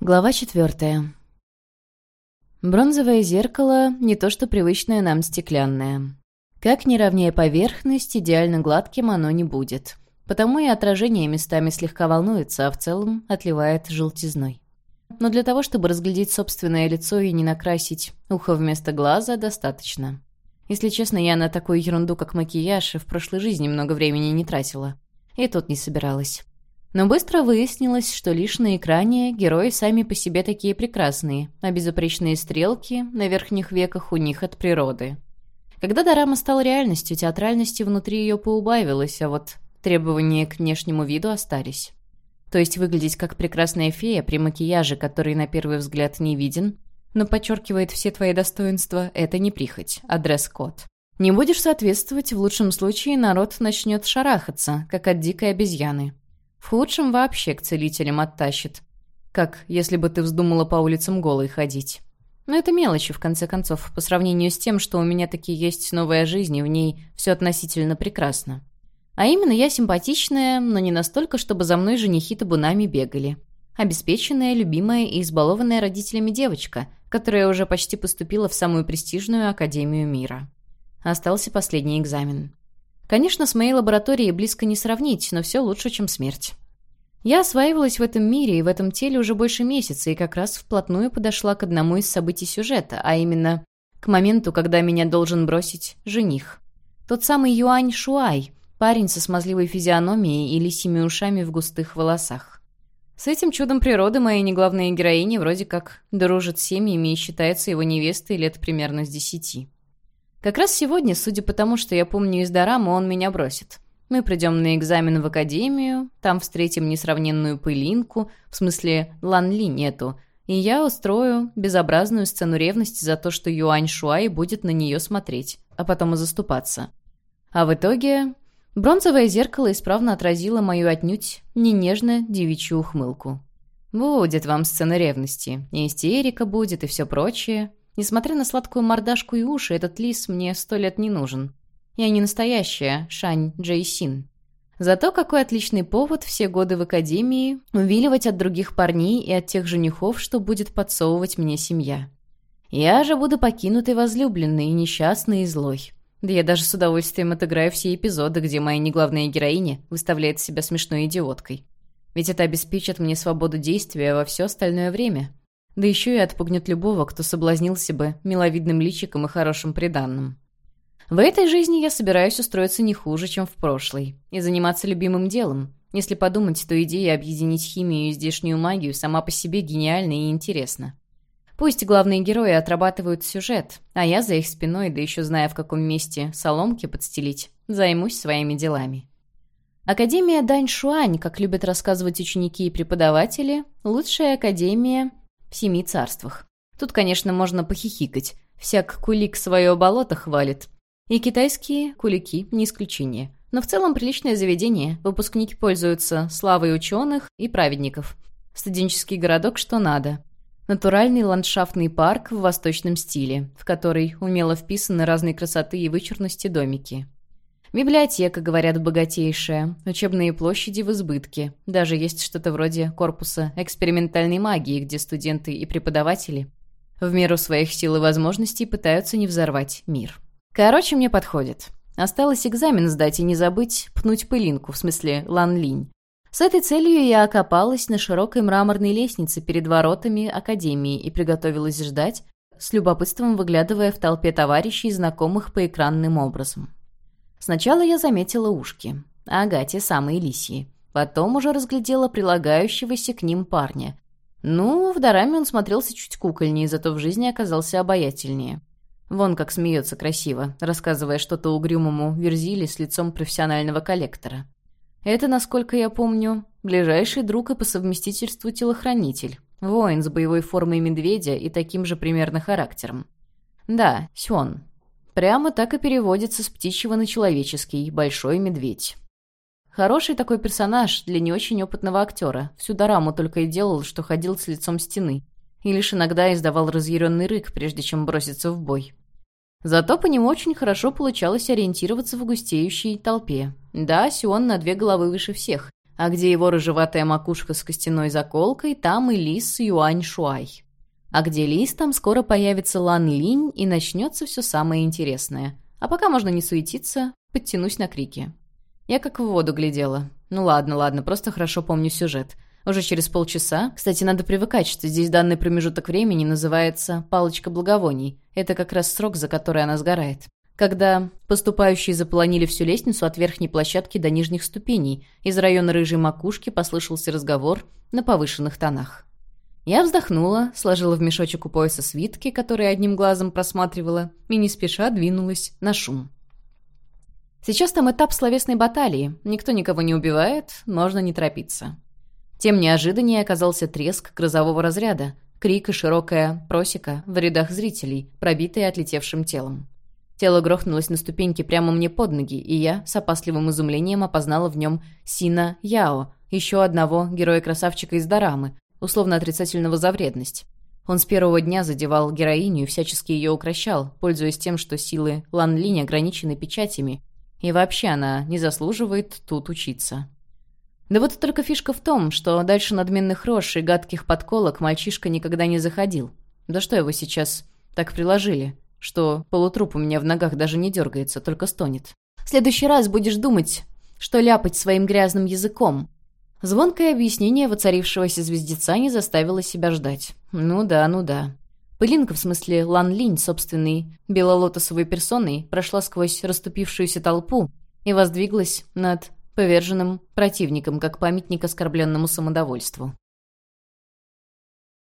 Глава четвертая. Бронзовое зеркало — не то что привычное нам стеклянное. Как ни ровнее поверхность, идеально гладким оно не будет. Потому и отражение местами слегка волнуется, а в целом отливает желтизной. Но для того, чтобы разглядеть собственное лицо и не накрасить ухо вместо глаза, достаточно. Если честно, я на такую ерунду, как макияж, и в прошлой жизни много времени не тратила. И тут не собиралась. Но быстро выяснилось, что лишь на экране герои сами по себе такие прекрасные, а безупречные стрелки на верхних веках у них от природы. Когда Дорама стала реальностью, театральности внутри ее поубавилось, а вот требования к внешнему виду остались. То есть выглядеть как прекрасная фея при макияже, который на первый взгляд не виден, но подчеркивает все твои достоинства, это не прихоть, а дресс-код. Не будешь соответствовать, в лучшем случае народ начнет шарахаться, как от дикой обезьяны. В худшем вообще к целителям оттащит. Как, если бы ты вздумала по улицам голой ходить. Но это мелочи, в конце концов, по сравнению с тем, что у меня таки есть новая жизнь, и в ней все относительно прекрасно. А именно, я симпатичная, но не настолько, чтобы за мной женихи табунами бегали. Обеспеченная, любимая и избалованная родителями девочка, которая уже почти поступила в самую престижную академию мира. Остался последний экзамен. Конечно, с моей лабораторией близко не сравнить, но все лучше, чем смерть. Я осваивалась в этом мире и в этом теле уже больше месяца и как раз вплотную подошла к одному из событий сюжета, а именно к моменту, когда меня должен бросить жених. Тот самый Юань Шуай, парень со смазливой физиономией и лисими ушами в густых волосах. С этим чудом природы моя неглавная героиня вроде как дружит с семьями и считается его невестой лет примерно с десяти. Как раз сегодня, судя по тому, что я помню из дорамы, он меня бросит. Мы придем на экзамен в академию, там встретим несравненную пылинку, в смысле Лан Ли нету, и я устрою безобразную сцену ревности за то, что Юань Шуай будет на нее смотреть, а потом и заступаться. А в итоге бронзовое зеркало исправно отразило мою отнюдь не нежно девичью ухмылку. Будет вам сцена ревности, и истерика будет, и все прочее, Несмотря на сладкую мордашку и уши, этот лис мне сто лет не нужен. Я не настоящая Шань Джейсин. Зато какой отличный повод все годы в академии увиливать от других парней и от тех женихов, что будет подсовывать мне семья. Я же буду покинутой возлюбленной, несчастной и злой. Да я даже с удовольствием отыграю все эпизоды, где моя неглавная героиня выставляет себя смешной идиоткой. Ведь это обеспечит мне свободу действия во все остальное время да еще и отпугнет любого, кто соблазнился бы миловидным личиком и хорошим приданным. В этой жизни я собираюсь устроиться не хуже, чем в прошлой, и заниматься любимым делом. Если подумать, то идея объединить химию и здешнюю магию сама по себе гениальна и интересна. Пусть главные герои отрабатывают сюжет, а я за их спиной, да еще зная, в каком месте соломки подстелить, займусь своими делами. Академия Даньшуань, как любят рассказывать ученики и преподаватели, лучшая академия в семи царствах. Тут, конечно, можно похихикать. Всяк кулик свое болото хвалит. И китайские кулики не исключение. Но в целом приличное заведение. Выпускники пользуются славой ученых и праведников. Студенческий городок что надо. Натуральный ландшафтный парк в восточном стиле, в который умело вписаны разные красоты и вычурности домики. Библиотека, говорят, богатейшая, учебные площади в избытке. Даже есть что-то вроде корпуса экспериментальной магии, где студенты и преподаватели в меру своих сил и возможностей пытаются не взорвать мир. Короче, мне подходит. Осталось экзамен сдать и не забыть пнуть пылинку, в смысле лан-линь. С этой целью я окопалась на широкой мраморной лестнице перед воротами академии и приготовилась ждать, с любопытством выглядывая в толпе товарищей, знакомых по экранным образом. Сначала я заметила ушки. Ага, те самые лисьи. Потом уже разглядела прилагающегося к ним парня. Ну, в Дораме он смотрелся чуть кукольнее, зато в жизни оказался обаятельнее. Вон как смеется красиво, рассказывая что-то угрюмому Верзиле с лицом профессионального коллектора. Это, насколько я помню, ближайший друг и по совместительству телохранитель. Воин с боевой формой медведя и таким же примерно характером. Да, Сюон, Прямо так и переводится с птичьего на человеческий «большой медведь». Хороший такой персонаж для не очень опытного актера. Всю дораму только и делал, что ходил с лицом стены. И лишь иногда издавал разъяренный рык, прежде чем броситься в бой. Зато по нему очень хорошо получалось ориентироваться в густеющей толпе. Да, Сион на две головы выше всех, А где его рыжеватая макушка с костяной заколкой, там и лис Юань Шуай. А где лис, там скоро появится Лан Линь, и начнется все самое интересное. А пока можно не суетиться, подтянусь на крики. Я как в воду глядела. Ну ладно, ладно, просто хорошо помню сюжет. Уже через полчаса, кстати, надо привыкать, что здесь данный промежуток времени называется «палочка благовоний». Это как раз срок, за который она сгорает. Когда поступающие заполонили всю лестницу от верхней площадки до нижних ступеней, из района рыжей макушки послышался разговор на повышенных тонах. Я вздохнула, сложила в мешочек у пояса свитки, которые одним глазом просматривала, и не спеша двинулась на шум. Сейчас там этап словесной баталии. Никто никого не убивает, можно не торопиться. Тем неожиданнее оказался треск грозового разряда, крик и широкая просека в рядах зрителей, пробитые отлетевшим телом. Тело грохнулось на ступеньки прямо мне под ноги, и я с опасливым изумлением опознала в нем Сина Яо, еще одного героя-красавчика из Дорамы, условно отрицательного за вредность. Он с первого дня задевал героиню и всячески ее укращал, пользуясь тем, что силы Лан Линь ограничены печатями, и вообще она не заслуживает тут учиться. Да вот только фишка в том, что дальше надменных рож и гадких подколок мальчишка никогда не заходил. Да что его сейчас так приложили, что полутруп у меня в ногах даже не дергается, только стонет. В следующий раз будешь думать, что ляпать своим грязным языком. Звонкое объяснение воцарившегося звездеца не заставило себя ждать. Ну да, ну да. Пылинка, в смысле Лан Линь, собственной белолотосовой персоной, прошла сквозь расступившуюся толпу и воздвиглась над поверженным противником, как памятник оскорбленному самодовольству.